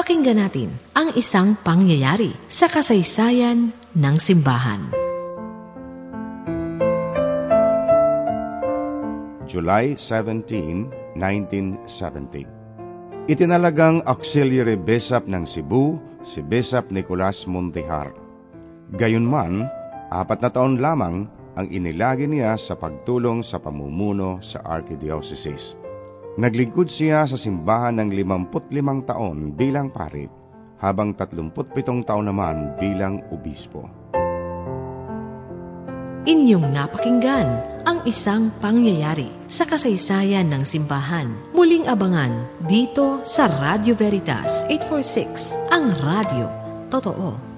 Pakinggan natin ang isang pangyayari sa kasaysayan ng simbahan. July 17, 1970 Itinalagang Auxiliary Bishop ng Cebu si Bishop Nicolas Montehar. Gayunman, apat na taon lamang ang inilagi niya sa pagtulong sa pamumuno sa Archdiocese. Naglingkod siya sa simbahan ng 55 taon bilang pari, habang 37 taon naman bilang obispo. Inyong napakinggan ang isang pangyayari sa kasaysayan ng simbahan. Muling abangan dito sa Radio Veritas 846, ang radio. Totoo.